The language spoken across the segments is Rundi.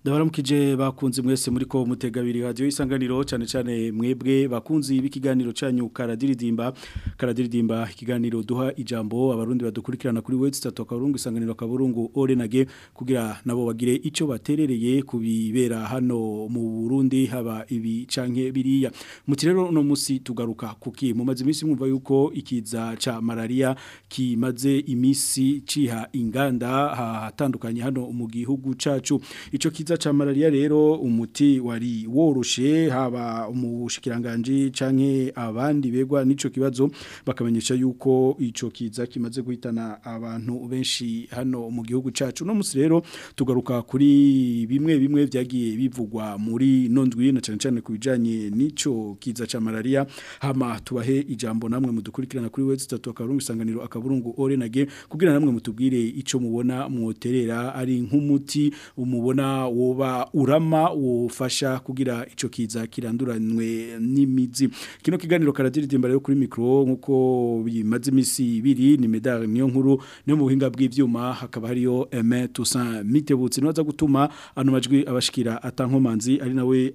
ndabaramukije bakunzi mwese muri ko mutegabiri radio isanganiro cyane cyane mwebwe bakunzi b'ikiganiro cyanyu karadiridimba karadiridimba ikiganiro duha ijambo abarundi badukurikirana kuri website atakarungu isanganiro kaburungu orenage kugira nabo bagire ico baterereye kubibera hano mu Burundi haba ibi canke biriya muti rero no musi tugaruka kuki mu mazi imisi mwumva yuko ikiza ca malaria kimaze imisi ciha inganda hatandukanye hano mu gihugu cacu ico kiza ikiza cya malariya rero umuti wari woroshe haba umushikiranganji canke abandi begwa n'ico kibazo bakamenyesha yuko ico kiza kimaze guhitana abantu benshi hano mu gihugu cacu no musi rero tugaruka kuri bimwe bimwe byagiye bivugwa muri nondwi na cyane cyane kubijanye n'ico kiza cya malariya hama tubahe ijambo namwe mudukurikirana kuri wezi 3 akaburungu isanganiro akaburungu orenage kugira namwe mutubwire ico mubona mwoterera ari nk'umuti umubona wo woba urama ufasha kugira ico kiza kiranduranwe n'imizi kino kiganiro karadiridimba rero kuri micro nkuko bimaze imisi ibiri ni medal niyo nkuru niyo mu buhinga bw'ivyuma hakaba hariyo Aimé Toussaint Mitebutsi noza gutuma ano majwi abashikira atankomanzi ari nawe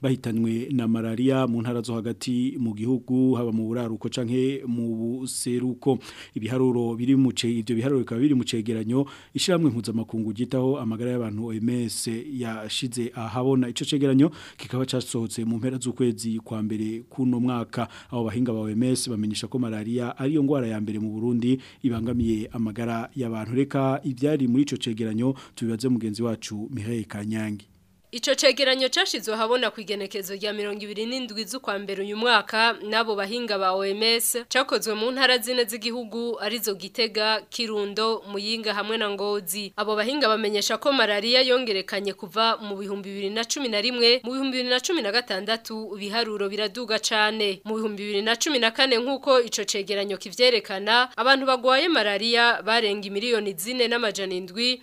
bahitanywe na malariya mu ntara zo hagati mu gihugu haba mu buraruko canke mu buseruko ibiharuro biri mu ce ivyo biharuro bikaba biri mu cegeranyo ishiramwe mpuzamakungu gitaho amagara y'abantu OMS yashize ahabona ico cegeranyo kikaba casohotse mu mpera z'ukwezi kwa mbere kuno mwaka abo bahinga ba OMS bamenyesha ko malariya ari yo ngwara ya mbere mu Burundi ibangamiye amagara y'abantu reka kutwereka ibyari muri icyo cegeranyo tubibaze mugenzi wacu Mihaye Kanyange Ico cegeranyo cashizwe habona ku igenekezo rya mirongo ibiri 27 z'ukwa mbere uyu mwaka nabo bahinga ba OMS cakozwe mu ntara zine z'igihugu arizo Gitega, Kirundo, Muyinga hamwe na Ngozi. Abo bahinga bamenyesha ko malaria yongerekanye kuva mu bihumbi bibiri na na cumi 2011 mu bihumbi gatandatu biharuro biraduga cane. Mu bihumbi 2014 nkuko ico cegeranyo kivyerekana abantu bagwaye malaria barenga miliyoni zine n'amajana indwi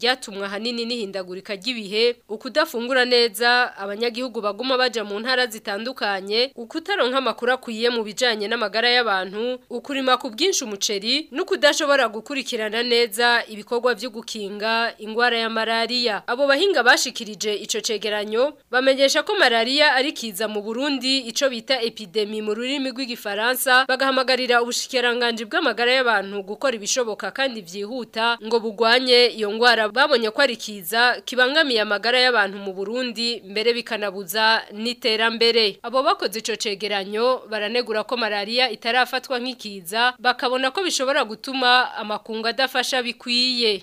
ryatumwa hanini n'ihindagurika ry'ibihe ukudafungura neza abanyagihugu baguma baja mu ntara zitandukanye uku kutaronka amakuru akwiye mu bijyanye n'amagara y'abantu ukurima ku bwinshi umuceri no kudashobora gukurikirana neza ibikorwa byo gukinga indwara ya malariya abo bahinga bashikirije icyo cegeranyo bamenyesha ko malariya ari kiza mu burundi icyo bita epidemi mu rurimi rw'igifaransa bagahamagarira ubushikiranganje bw'amagara y'abantu gukora ibishoboka kandi byihuta ngo bugwanye iyo ndwara babonye ko ari kiza kibangamiye amagara y'abantu mu burundi mbere bikanabuza n'iterambere abo bakoze icyo cegeranyo cegeranyo baranegura ko malaria itarafatwa nk'ikiza bakabona ko bishobora gutuma amakungu adafasha bikwiye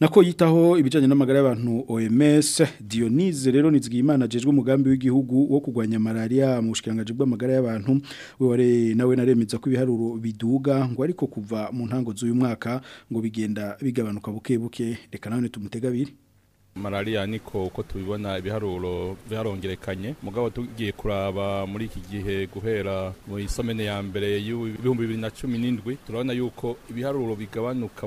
nako yitaho ibijyanye n'amagara y'abantu OMS Dionise rero nizigimana ajejwe umugambi w'igihugu wo kugwanya malaria mu bushikanganje bw'amagara y'abantu we ware nawe naremeza ko ibiharuro biduga ngo ariko kuva mu ntango z'uyu mwaka ngo bigenda bigabanuka bukebuke buke reka nawe tumutegabire malariya niko uko tubibona ibiharuro biharongerekanye mugabo tugiye kuraba muri iki gihe guhera mu isomene ya mbere y'ibihumbi bibiri na cumi n'indwi turabona yuko ibiharuro bigabanuka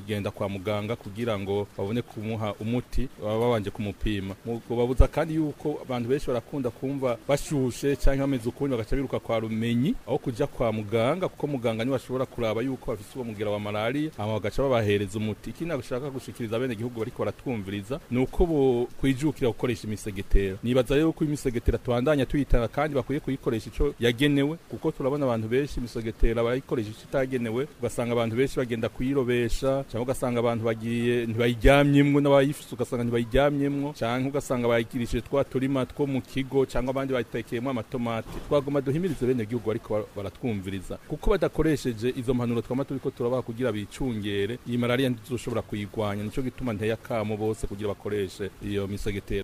kugenda kwa muganga kugira ngo babone kumuha umuti baba babanje kumupima babuza kandi yuko abantu benshi barakunda kumva bashushe cyangwa bameze ukundi bagaca biruka kwa rumenyi aho kujya kwa muganga kuko muganga niwe kuraba yuko bafite uwo mugera wa malariya hanyuma bagaca babahereza umuti ikindi nashaka gushikiriza abene igihugu bariko baratwumviriza ni uko bo kwijukira gukoresha imisegetera nibaza rero ko imisegetera tubandanya tuyitanga kandi bakwiye kuyikoresha icyo yagenewe kuko turabona abantu benshi imisegetera barayikoresha ico itagenewe ugasanga abantu benshi bagenda kuyirobe kuyirobesha cyangwa ugasanga abantu bagiye ntibayiryamyemwo n'abayifite ugasanga ntibayiryamyemwo cyangwa ugasanga bayigirishije twa turima two mu kigo cyangwa abandi bayitekeyemo amatomati twagoma duhimirize bene gihugu ariko baratwumviriza kuko badakoresheje izo mpanuro twama turiko turabaha kugira bicungere iyi malaria ntidushobora kuyigwanya nico gituma nteye bose kugira bakoreshe iyo misegetera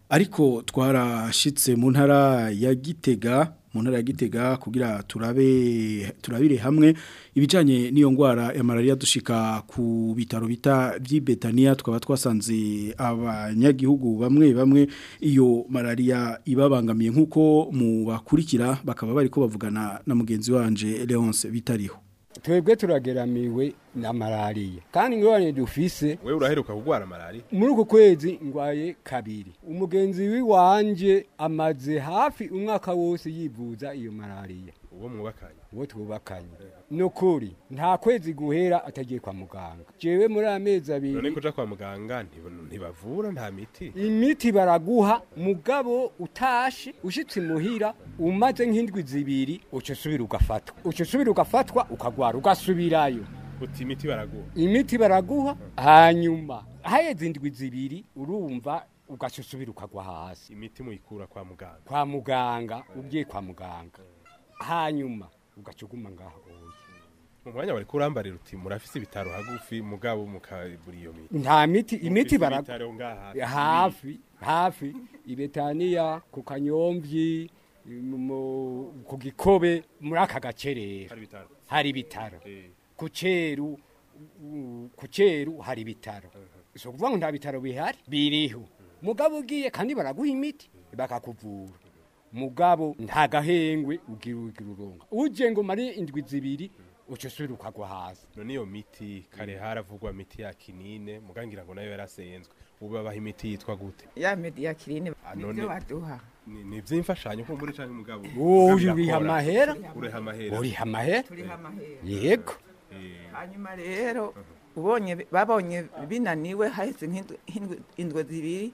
ariko twarashyitse mu ntara ya gitega mu ya gitega kugira turabe turabire hamwe ibijyanye n'iyo ndwara ya malaria dushika ku bitaro bita by’i by'ibetaniya tukaba twasanze abanyagihugu bamwe bamwe iyo malaria ibabangamiye nk'uko mu bakurikira bakaba bari ko bavugana na mugenzi wanje leonce bitariho twebwe turageramiwe na malariya kandi ingorane dufise wewe uraheruka kurwara malariya muri uku kwezi ngwaye kabiri umugenzi w'iwanjye amaze hafi umwaka wose yivuza iyo malariya uwo mwubakanye uwo twubakanye ni ukuri nta kwezi guhera atagiye kwa muganga jyewe muri amezi abiri none kuja kwa muganga ntibavura nta miti imiti baraguha mugabo utashe ushyitse muhira umaze nk'indwi zibiri uco subira ugafatwa uco subira ugafatwa ukagwara ugasubirayo uti imiti baraguha imiti baraguha hanyuma haheze indwi zibiri urumva ugasusubira ukagwa hasi imiti muyikura kwa muganga kwa muganga ugiye kwa muganga hanyuma ugacuguma ngaho mu mwanya bari kurambarira uti murafise ibitaro hagufi mugabo mukaburi iyo miti nta miti imiti baragitaro hafi hafi ibetaniya ku kanyomvyi ku gikobe muri aka gacerera hari ibitaro eh. ku ceru ku ceru hari ibitaro eh. so kuvuga ngo nta bitaro bihari biriho eh. mugabo ugiye kandi baraguha imiti bakakuvura mugabo nta gahengwe ugira ugira uronka uje ngo mari indwi zibiri uco subira ukagwa hasi none iyo miti kare mm. haravugwa miti ya kinine mugangira ngo nayo yarasenzwe ubu babaha imiti yitwa gute ya miti ya kinine ah, none baduha ni byimfashanyo ko muri canke mugabo uyu biha mahera uriha mahera uriha mahera yego eh. hanyuma rero uh-huh. ubonye babonye binaniwe hahise nk'indwe zibiri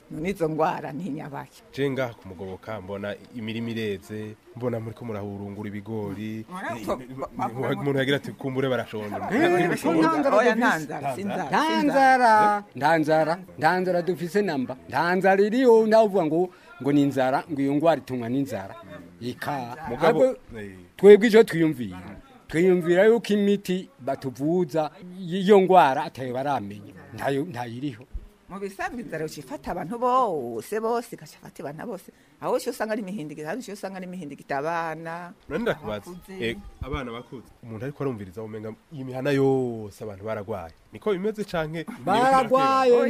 nizo ngwara ntinyabake je ngaha kumugoboka mbona imirimo ireze mbona muri ko murahurungura ibigori umuntu yagira ati kumbure barashonje ndanzara eh? ndanzara ndanzara dufise namba ndanzara iriyo nawe ngo ngo ni inzara ngo iyo ngwara itumwa n'inzara ika eh. twebwe ijo twiyumviye twiyumvira yuko imiti batuvuza y'iyo ndwara atayo baramenya ntayiriho mu bisanzwe inzara ucifata abantu bose bose igacafata abana bose aho cyo usanga ari imihindigito aho cyo usanga ari imihindigito eh, abana abana bakuze umuntu ariko arumviriza umenga iyi mihana yose abantu baragwaye niko bimeze canke baragwaye oh,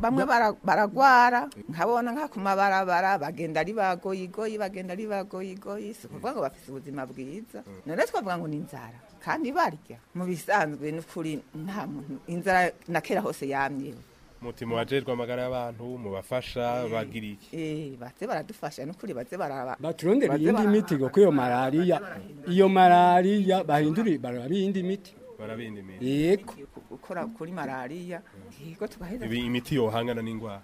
bamwe baragwara nkabona nka ku mabarabara bagenda ari bagoyigoyi bagenda ari bagoyigoyi si ukuvuga ngo bafite ubuzima bwiza mm. none twavuga ngo ni inzara kandi barya mu bisanzwe n'ukuri nta muntu inzara na kera hose yamyeho umutima wajejwe amagara y'abantu mubafasha eh, bagiri eh baze baradufasha nukuri baze baraba baturondera iyindi miti go kuyo malaria iyo malaria bahinduri baraba iyindi miti barabindimira yego gukora kuri malariya yego tugaheza ibi imiti yohangana n'indwara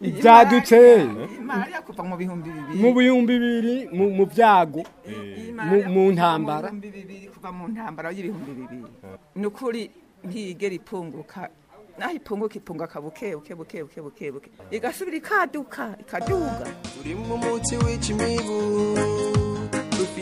ibyadutse mu bihumbi bibiri mu byago mu ntambara kuva mu ntambara y'ibihumbi bibiri ni ukuri ntigera ipunguka naho ipunguka ipunguka buke buke buke buke buke buke igasubira ikaduka ikaduga urimo umutsi wica imibu dufise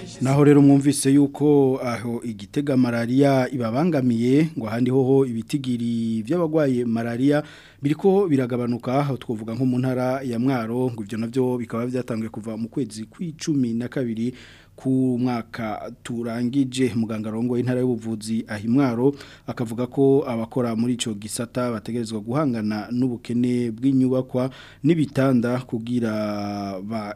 naho rero mwumvise yuko aho igitega malaria ibabangamiye ngo ahandi hoho ibitigiri by'abarwaye malariya biriko biragabanuka aho twavuga nko mu ntara ya mwaro ngo ibyo nabyo bikaba byatangiye kuva mu kwezi kw'icumi na kabiri ku mwaka turangije muganga rongo intara y'ubuvuzi ahimwaro akavuga ko abakora muri ico gisata bategerezwa guhangana n'ubukene bw'inyubakwa n'ibitanda kugira ba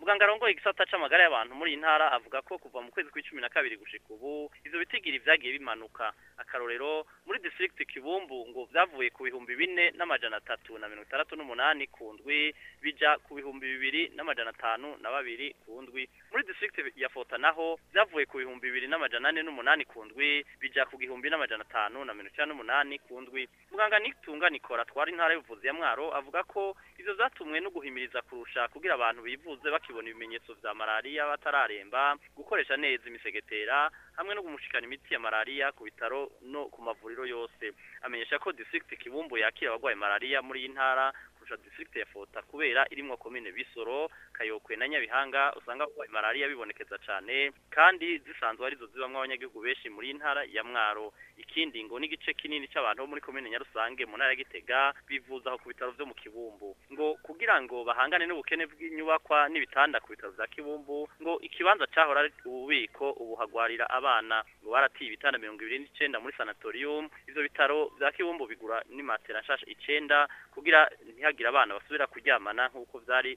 muganga arongoye igisata c'amagara y'abantu muri iyi ntara avuga ko kuva mu kwezi kw'icumi na kabiri gushika ubu izo bitigiri vyagiye bimanuka akarorero muri district kibumbu ngo vyavuye ku bihumbi bine n'amajana atatu na mirongo itandatu n'umunani ku ndwi bija ku bihumbi bibiri n'amajana atanu na babiri ku ndwi muri district ya fota naho vyavuye ku bihumbi bibiri bibiri n'amajana ane n'umunani ku ndwi bijya ku gihumbi n'amajana atanu na mirongo n'umunani ku ndwi muganga nitunga nikora twari intara y'ubuvuzi ya mwaro avuga ko izo byatumwe no guhimiriza kurusha kugira abantu bivuze bakibona ibimenyetso bya malariya batararemba gukoresha neza imisegetera hamwe no kumushikana imiti ya malaria ku bitaro no ku mavuriro yose amenyesha ko district kibumbu yakira abarwaye malaria muri iyi ntara kurusha district ya fota kubera irimo komine bisoro kayokwe na nyabihanga usanga malaria bibonekeza cyane kandi zisanzwe arizo zibamo abanyagihugu benshi muri ntara ya mwaro ikindi ngo n'igice kinini cy'abantu bo muri komine nyarusange mu ntara ya gitega bivuza ku bitaro byo mu kibumbu ngo kugira ngo bahangane n'ubukene bw'inyubakwa n'ibitanda ku bitaro bya kibumbu ngo ikibanza cyahora ari ububiko ubuhagwarira abana ngo baratiye ibitanda mirongo ibiri n'icyenda muri sanatorium ibyo bitaro bya kibumbu bigura n'imatera nshasha icyenda kugira ntihagire abana basubira kuryamana nk'uko byari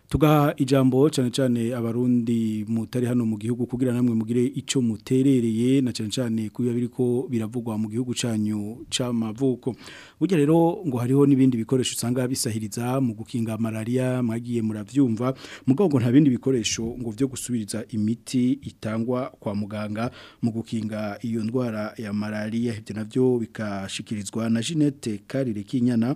tugaha ijambo cyane cyane abarundi mutari hano mu gihugu kugira namwe mugire icyo muterereye na cyane cyane kuba biri ko biravugwa mu gihugu cyanyu cy'amavuko burya rero ngo hariho n'ibindi bikoresho usanga bisahiriza mu gukinga malaria mwagiye murabyumva mugabo ngo nta bindi bikoresho ngo byo gusubiriza imiti itangwa kwa muganga mu gukinga iyo ndwara ya malaria ibyo navyo bikashikirizwa na Jeanette Karire Kinyana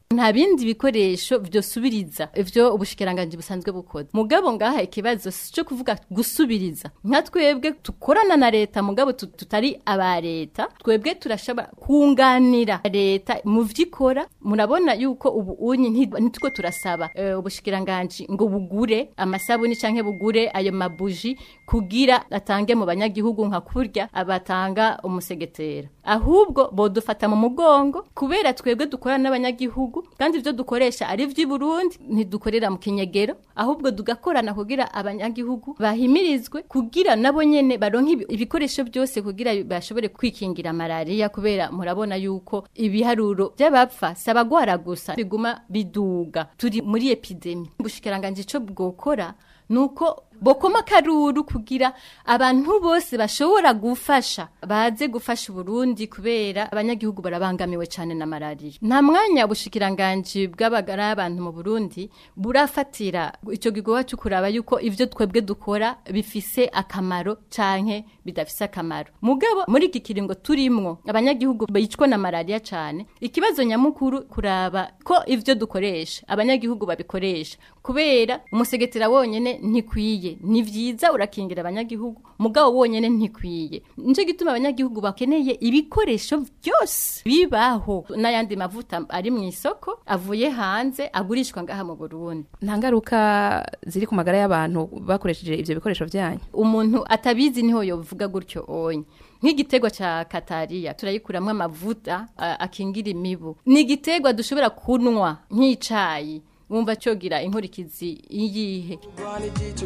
nta bindi bikoresho byosubiriza ibyo ubushikiranganje busanzwe bukoze mugabo ngaha ikibazo cyo kuvuga gusubiriza nka twebwe tukorana na leta mugabo tutari aba leta twebwe turashobora kunganira leta mu vyikora murabona yuko ubu unyi ntitwo turasaba e, ubushikiranganje ngo bugure amasabuni canke bugure ayo mabuji kugira atange mu banyagihugu nka kurya abatanga umusegetera ahubwo bodufata mu mugongo kubera twebwe dukorana n'abanyagihugu gihugu kandi ibyo dukoresha ari by’i Burundi ntidukorera mu kinyegero ahubwo dugakorana kugira abanyagihugu bahimirizwe kugira nabo nyene baronke ibikoresho byose kugira bashobore kwikingira malaria kubera murabona yuko ibiharuro by'abapfa sabagwara gusa biguma biduga turi muri epidemie bushikiranganje ico bwokora nuko bokoma karuru kugira abantu bose bashobora gufasha baze gufasha Burundi kubera abanyagihugu barabangamiwe cyane na malaria nta mwanya ubushikiranganje bw'abagara abantu mu Burundi burafatira icyo gikorwa cyo yuko ivyo twebwe dukora bifise akamaro canke bidafise akamaro mugabo muri iki kiringo turimwo abanyagihugu bayicwa na malaria cyane ikibazo nyamukuru kuraba ko ivyo dukoresha abanyagihugu babikoresha kubera umusegetera wonyene ntikwiye irakwiye ni byiza urakingira abanyagihugu mugabo wonyine ntikwiye nicyo gituma abanyagihugu bakeneye ibikoresho byose bibaho n'ayandi mavuta ari mu isoko avuye hanze agurishwa ngaha mu Burundi nta ngaruka ziri ku magara y'abantu bakoresheje ibyo bikoresho byanyu umuntu atabizi niho yovuga gutyo onye nk'igitegwa cya katariya turayikuramo amavuta akingira imibu ni igitegwa dushobora kunywa nk'icyayi bumva cyogira inkurikizi yihe igicu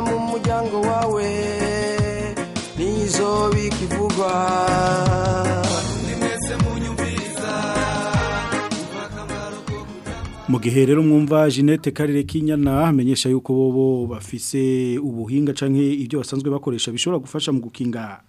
mu muryango wawe nizo bikivugwa mu gihe rero mwumva Jeanette Karire Kinyana amenyesha yuko bobo bafise ubuhinga canke ibyo basanzwe bakoresha bishobora gufasha mu gukinga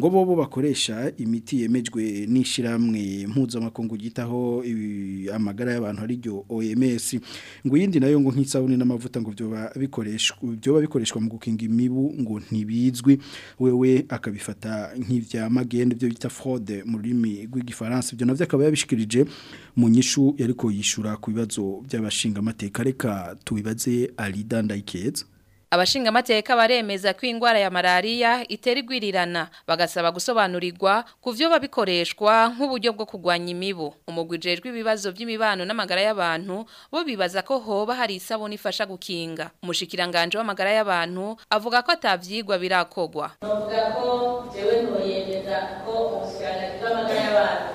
ngo bobo bakoresha imiti yemejwe n'ishiramwe mpuzamakungu gitaho amagara y'abantu ari ryo OMS ngo yindi nayo ngo nk'isabune n'amavuta ngo byoba bikoreshwa byoba bikoreshwa mu gukinga imibu ngo ntibizwi wewe akabifata nk'ivya magende byo bita fraude mu rurimi rw'igifaransa byo navyo akaba yabishikirije mu nyishu yariko yishura ku bibazo by'abashinga amateka reka tubibaze Alida Ndayikeza abashingamateka baremeza ko indwara ya malariya itera igwirirana bagasaba gusobanurirwa ku vyo babikoreshwa nk'uburyo bwo kugwanya imibu umugwijejwe ibibazo by'imibano n'amagara y'abantu bo bibaza ko hoba hari isabune ifasha gukinga umushikiranganje w'amagara y'abantu avuga ko atavyigwa birakogwa ko jewe ko ubushikiranganje bw'amagara y'abantu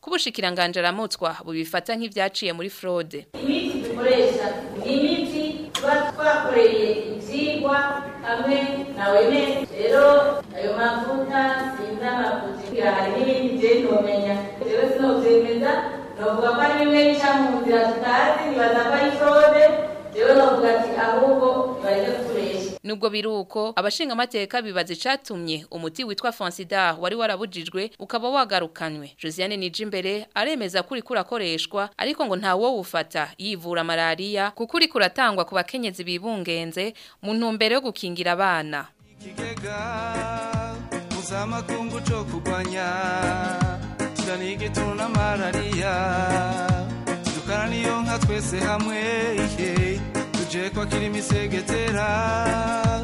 kubushikiranganje aramutswa bubifata nk'ivyaciye muri fraude imiti dukoresha imiti twakoreye ivyigwa hamwe na wene rero ayo mavuta sinzi amavuta hari n'ibindi je ntomenya rero sinovyemeza novuga ko ari bimwe bica mu nzira tutazi nibaza ko ari fraude rero novuga ati ahubwo bareke tureba nubwo biruko uko abashingamateka bibaza icatumye umuti witwa Fansidar wari warabujijwe ukaba wagarukanywe Josiane Nijimbere aremeza kuri kurakoreshwa ariko ngo nta wo ufata yivura malaria kuko kuratangwa ku bakenyezi bibungenze mu ntumbero yo gukingira abana uzamakungu cyo kugwanya tugana igituntu na malariya nka twese hamwe tuje kwa kirimi segetera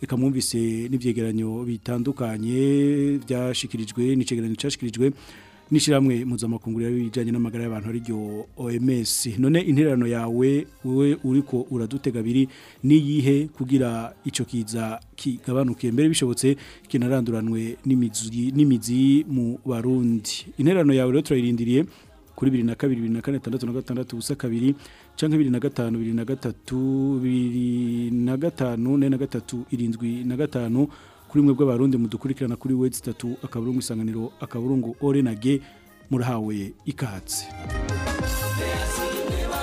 reka mwumvise n'ibyegeranyo bitandukanye byashikirijwe n'icyegeranyo cyashikirijwe n'ishyirahamwe mpuzamakungu rero n'amagara y'abantu ariryo OMS none interano yawe wowe uriko uradutega biri niyihe kugira ico kiza kigabanuke mbere bishobotse kinaranduranwe n'imizi n'imizi mu Barundi Interano yawe rero turayirindiriye kuri 2022 ubusa kabiri canke 2025 2025 43 irindwi na gatanu kuri mwe bw'abarundi mudukurikirana kuri wedi itatu akaburungu isanganiro akaburungu orenage murahawe ikatse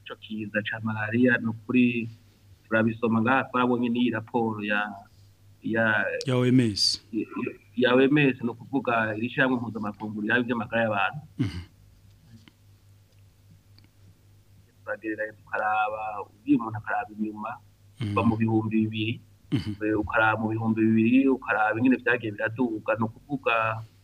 icyo kiza cya malariya ni ukuri turabisoma ngaha twabonye n'iyi raporo ya ya ya oms ya oms ni ukuvuga iri shyirahamwe mpuzamafunguro yaba iby'amagara y'abantu mhm. turagereranya tukaraba uyu umuntu akaraba inyuma kuva mhm. mu bihumbi bibiri Mhm. ukaraba mu bihumbi bibiri ukaraba nyine byagiye biraduga ni ukuvuga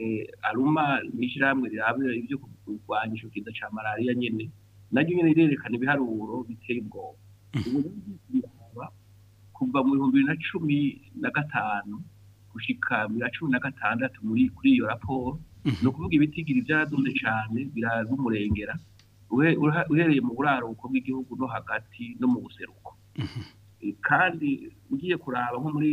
eh, aruma ni ishyirahamwe rirabura ibyo kurwanya icyorezo cya malariya nyine naryo nyine rirerekana ibiharuro biteye ubwoba ubu kuva mu bihumbi na cumi na gatanu gushyika bibiri na cumi na gatandatu kuri iyo raporo mhm. ni ukuvuga ibitigiri byaraduze cyane birazumurengera uhereye mu buraruko bw'igihugu no hagati no mu buseruko mhm. eh, kandi ugiye kuraba nko muri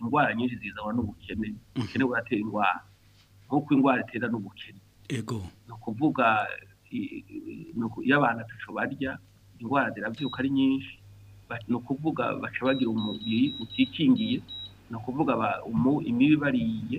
indwara nyinshi zizanwa n'ubukene ubukene buratera indwara nk'uko indwara itera n'ubukene ego ni ukuvuga iyo abantu ataco barya indwara zirabyuka ari nyinshi ni ukuvuga baca bagira umubiri utikingiye ni ukuvuga imibi bariye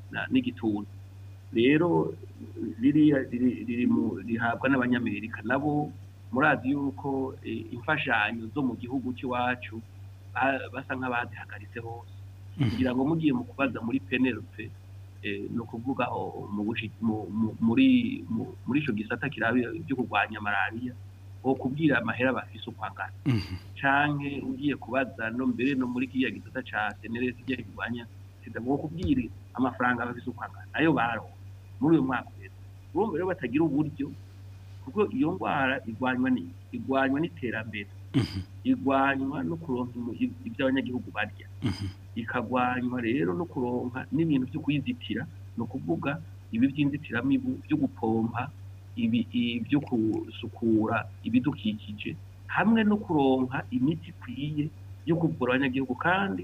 n'igituntu rero ririya rihabwa n'abanyamerika nabo murazi yuko imfashanyo zo mu gihugu cy'iwacu basa nk'abazihagaritse hose kugira ngo mugiye mu kubaza muri penelope ni ukuvuga muri icyo gisata kiraba byo kurwanya malariya wo kubwira amahera bafise uko angana mhm. canke ugiye kubaza no mbere no muri kiya gisata ca seneresi igiye kurwanya sida wo amafaranga bafise uko angana ayo baronka muri uyu mwaka rero urumva rero batagira uburyo kuko iyo ngwara igwanywa ni igwanywa n'iterambere mhm. igwanywa no kuronka ibyo abanyagihugu barya mhm. ikagwanywa rero no kuronka n'ibintu byo kuyizitira no kuvuga ibi by'inzitiramibu byo gupompa ibyo gusukura ibidukikije hamwe no kuronka imiti ikwiye yo kuvura abanyagihugu kandi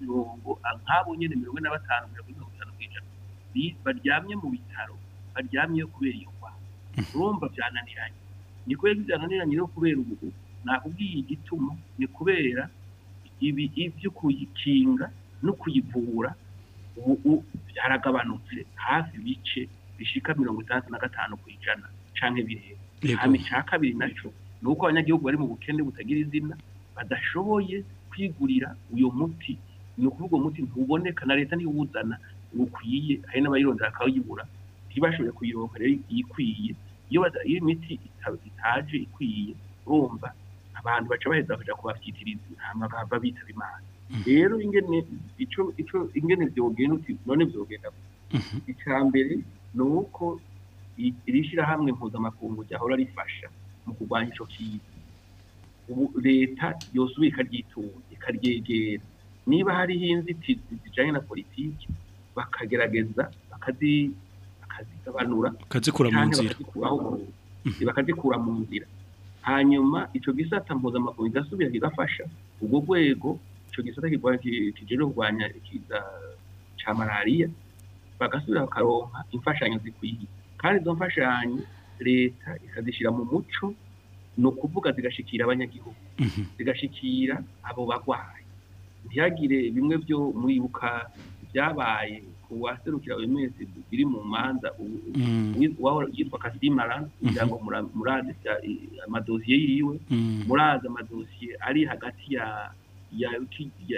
mirongo ah, nk'abo nyine mirongo ine na batanu mirongo itanu ku ijana baryamye mu bitaro baryamye kubera iyo ndwara mhm. urumva byananiranye ni kubera ko byananiranye no kubera ubu nakubwiye igituma ni kubera ibi ibyo kuyikinga no kuyivura ubu byaragabanutse hafi bice bishika mirongo itandatu na gatanu ku ijana canke birenga hama ica kabiri naco ni uko abanyagihugu bari mu bukene butagira izina badashoboye kwigurira uyu muti ni ukuvuga uwo muti ntuboneka na leta ntiwuzana ukwiye hari n'abayirondera akawibura ntibashobore kuyironka rero ikwiye iyo imiti itaje ikwiye urumva abantu baca baheza bakaja kubavyitiriza hama baba bitaba imana mhm. rero ingene ico ico ingene vyogenda uti none vyogenda mhm. ica mbere ni uko iri shyirahamwe mpuzamakungu ryahora rifasha mu kurwanya icyo kiza ubu leta yose ikaryitura ikaryegera niba hariho inzitizi zijyanye na politiki bakagerageza bakazigabanura bakazikura mu nzira mhm. bakazikura mu nzira hanyuma icyo gisata mpuzamakungu kigasubira kigafasha urwo rwego icyo gisata kijyanye kurwanya ikiza cya malariya bagasubira bakaronka imfashanyo zikwiye kandi izo mfashanyo leta ikazishyira mu muco ni ukuvuga zigashikira abanyagihugu mhm. zigashikira abo barwayi ntihagire bimwe byo muribuka byabaye ku waserukira uyu mwese biri mu manza mhm. yitwa kasimara mhm. kugira ngo murazi amadosiye yiwe murazi amadosiye ari hagati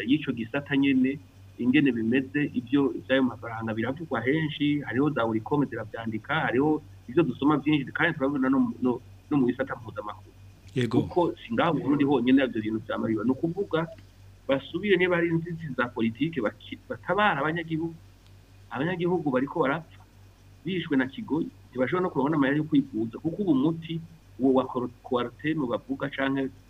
y'icyo gisata nyine ingene bimeze ibyo ibyayo mafaranga biravugwa henshi hariho za buri kome zirabyandika hariho ibyo dusoma byinshi kandi turabona no mu bisata mpuzamahanga kuko singaho Burundi honyine yabyo bintu byamariwe ni ukuvuga basubire niba ari inzizi za politiki batabara abanyagihugu abanyagihugu bariko barapfa bishwe na kigoyi ntibashobora no kurabona amayeri yo kwivuza kuko ubu muti uwo wa koroteme bavuga canke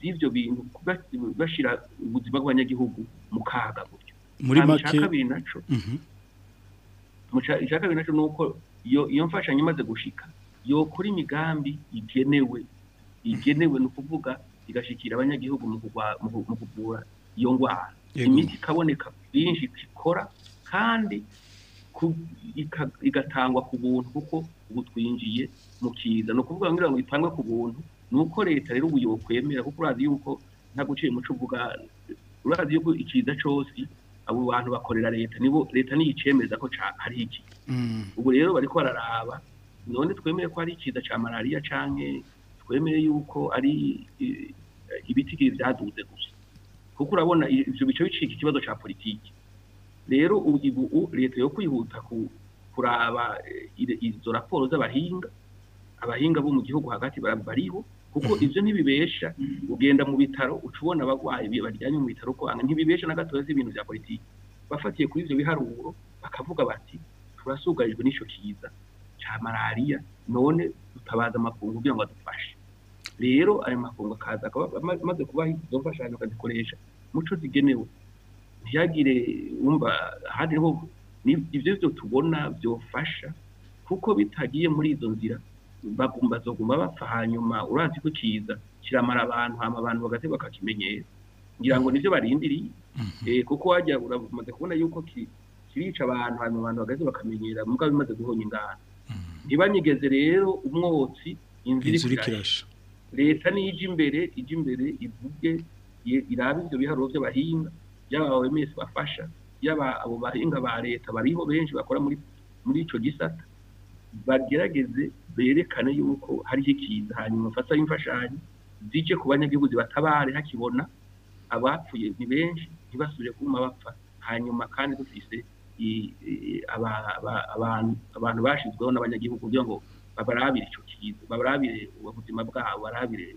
z'ibyo bintu bashyira ubuzima bw'abanyagihugu mu kaga muri make icya kabiri nacyo ni iyo iyo mfashanyo imaze gushika yokora imigambi igenewe igenewe ni ukuvuga igashikira abanyagihugu mu kuvura iyo ndwara imiti ikaboneka byinshi kikora kandi igatangwa ku buntu kuko ubu twinjiye mu kiza ni ukuvuga ngo ngo itangwe ku buntu ni uko leta rero ubu yokwemera kuko urazi yuko nta guciye umuco uvuga urazi yuko ikiza cyose abo bantu bakorera leta nibo leta niyo ko hari iki mm. ubu rero bari ko bararaba none twemeye ko ari ikiza cya malaria canke twemeye yuko ari ibiti byaduze gusa kuko urabona ibyo bice bicika ikibazo cya politiki rero ubu leta yo kwihuta ku kuraba e, izo raporo z'abahinga abahinga bo mu gihugu hagati bariho kuko mhm. ibyo ntibibesha mhm. ugenda mu bitaro ucubona ubona abarwayi baryamye mu bitaro kwanga ntibibesha na gato ibintu bya politiki bafatiye kuri ibyo biharuro bakavuga bati turasugarijwe n'icyo kiza cya malariya none dutabaza amakungu kugira ngo adufashe rero ayo makungu akaza akaba amaze kubaha izo mfashanyo akazikoresha muco zigenewe ntiyagire wumva ahandi ho ibyo byo tubona byofasha kuko bitagiye muri izo nzira bazoguma bapfa hanyuma urazi ko kiza kiramara abantu hama abantu bagaze bakakimenyera ngira ngo nivyo barindiriye mhm. eh kuko wajya uramaze kubona yuko kirica abantu hanyuma abantu bagaze bakamenyera mugabe bimaze guhonya ingano mhm. ntibanyigeze rero umwotsi inzira kirasha leta nije imbere ije imbere ivuge irabe ivyo biharuro vy'abahinga by'aba OMS bafasha yaba abo bahinga ba leta bariho benshi bakora muri muri ico gisata bagerageze berekane yuko hariho ikiza hanyuma bafata imfashanyo zije ku banyagihugu zibatabare hakibona abapfuye ni benshi ntibasubire kuma bapfa hanyuma kandi dufise abantu bashyizweho n'abanyagihugu kugira ngo babarabire icyo kiza babarabire ubuzima bwabo barabire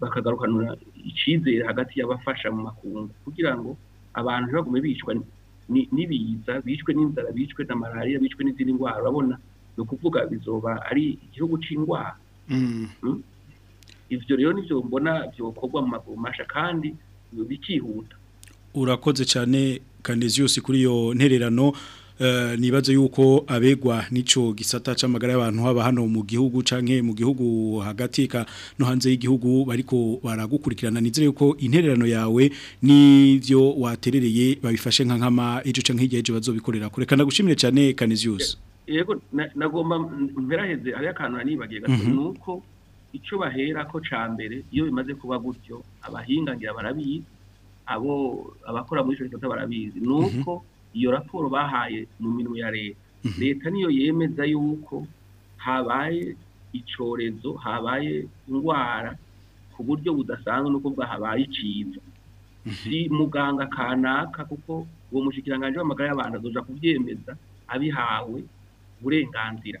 bakagarukanura icyizere hagati y'abafasha mu makungu kugira ngo abantu ntibagume bicwa n'ibiza bicwe n'inzara bicwe na malariya bicwe n'izindi ndwara urabona ni ukuvuga bizoba ari igihugu cy'indwara mm. hmm? ibyo rero nibyo mbona byokogwa mu maguru kandi bikihuta urakoze cyane kaneziyusi kuri yo ntererano eh, nibaze yuko abegwa n'icyo gisata cy'amagara y'abantu haba hano mu gihugu cyangwa mu gihugu hagati no hanze y'igihugu bariko baragukurikirana nizere yuko intererano yawe n'ibyo waterereye babifashe nka nkama icyo cyangwa hirya bazobikorera kure kanagushimire cyane kaniziyusi yego nagomba mberaheze hariho akantu nanibagiye gato mhm. ni uko icyo bahera ko cya mbere iyo bimaze kuba gutyo abahingangira barabizi abo abakora muri icyo barabizi mhm. ni uko iyo raporo bahaye mu minwe ya leta mhm. leta niyo yemeza yuko habaye icyorezo habaye indwara ku buryo budasanzwe nuko bwahabaye ikiza si muganga kanaka kuko uwo mushyikiranganje w'amagara y'abantu azoja kubyemeza abihawe burenganzira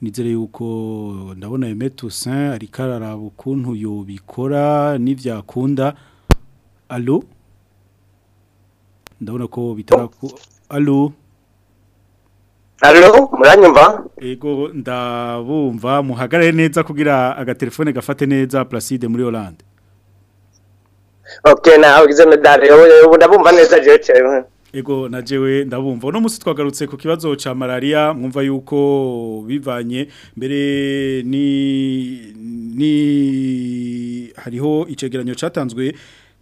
nizere yuko ndabona Aimé Toussaint ari kararaba ukuntu yobikora n'ivyakunda Allo ndabona ko bitaraku alo alo muranyumva yego ndabumva muhagarare neza kugira aga agatelefone gafate neza Placide muri Holland Okay na ugize medale ndabumva neza jewe Ego najewe ndabumva no musi twagarutse ku kibazo ca malaria mwumva yuko bivanye mbere ni ni hariho icegeranyo catanzwe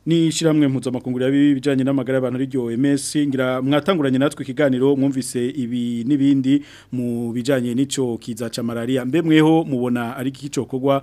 n'ishyirahamwe mpuzamahanga y'ibijyanye n'amagara y'abantu ari OMS ngira mwatanguranye natwe ikiganiro mwumvise ibi n'ibindi mu bijyanye n'icyo kiza cya malariya mbe mweho mubona ari iki cyokorwa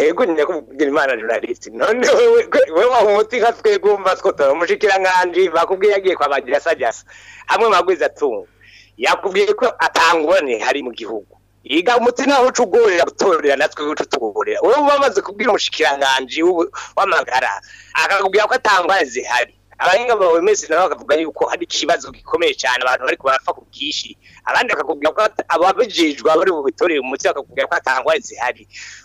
yego njya kugira imana journaliste none we waha umuti nka twebwe umva twotora umushikiranganji bakubwiye yagiye kwabagira sajyasa amwe magwiza atunga yakubwiye ko atangurane hari mu gihugu yiga umuti naho ucugurira gutorera natwe uca utugurira wowe uba wamaze kubwira umushikiranganji w'amagara akakubwira ko atangurane zihari abahinga bemeze nabo bakavuga yuko hari ikibazo gikomeye cyane abantu bari barapfa ku bwinshi abandi bakakubwira ko ababijijwe bari bubitorere umuti bakakubwira ko atangwa zihari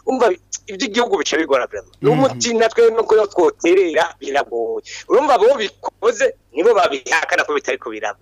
umva iby'igihugu bica bigora n'umuti mm-hmm. natwe nuko twoterera biragoye urumva bo bikoze nibo babihakana ko bitari kubiraba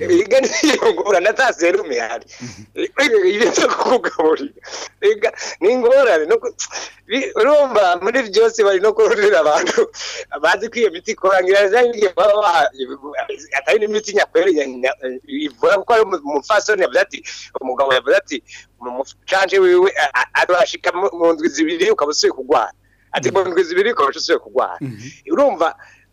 rega niyongora na za hari ibyo kukugaburira rega ni ingorane urumva muri byose bari no kururira abantu bazi ko iyo miti kurangira zangiye baba atari n'imiti nyakwere ivura kuko ari umupfasoni yavuze ati umugabo yavuze ati umucanje wiwe arashika mu ndwi zibiri ukaba usubiye kurwara ati mu ndwi zibiri ukaba usubiye kurwara urumva mm-hmm.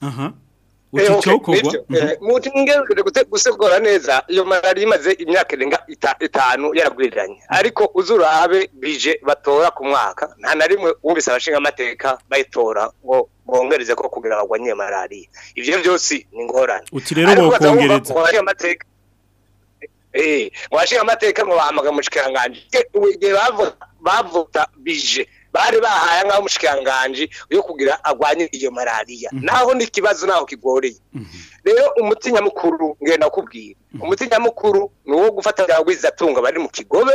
aha ucicokogwa eh, eh, mm-hmm. mutingenzere gusegura neza iyo malariya imaze imyaka irenga itanu yaragwiriranye mm-hmm. ariko uzurabe bije batora ku mwaka nta na rimwe wumvise abashinga amateka bayitora ngo bongereze ko kugira bagwanye malariya ibyo byose ni ingorane uti rero bokongereza eh mu amateka mu bahamaga mu cikanganje igihe bije bari bahaye nk'aho umushikiranganji yo kugira agwanye iyo malariya mhm. naho n'ikibazo naho kigoreye mhm. rero umuti nyamukuru ngenda kubwira mhm. umuti nyamukuru ni uwo gufata atunga bari mu kigobe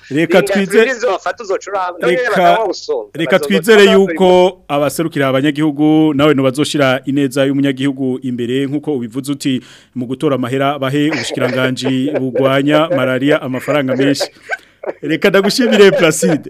bocatora reka twizere yuko abaserukira abanyagihugu nawe bazoshira ineza y'umunyagihugu imbere nkuko ubivuze uti mu gutora amahera bahe ubushikiranganje bugwanya malaria amafaranga menshi reka ndagushimire Placide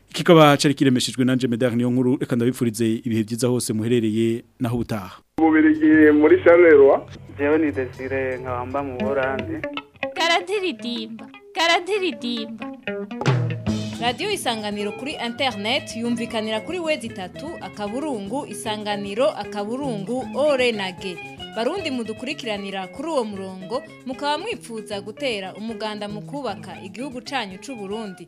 kikaba cyari kiremeshejwe na Medard niyo nkuru reka ndabipfurize ibihe byiza hose muherereye naho ubutaha bubereye muri Charleroi jewe ni Desire nkabamba mu Buholandi karadiridimba karadiridimba radiyo isanganiro kuri interineti yumvikanira kuri wezi itatu akaburungu isanganiro akaburungu ore na ge barundi mudukurikiranira kuri uwo murongo mukaba mwipfuza gutera umuganda mu kubaka igihugu cyanyu cy'u Burundi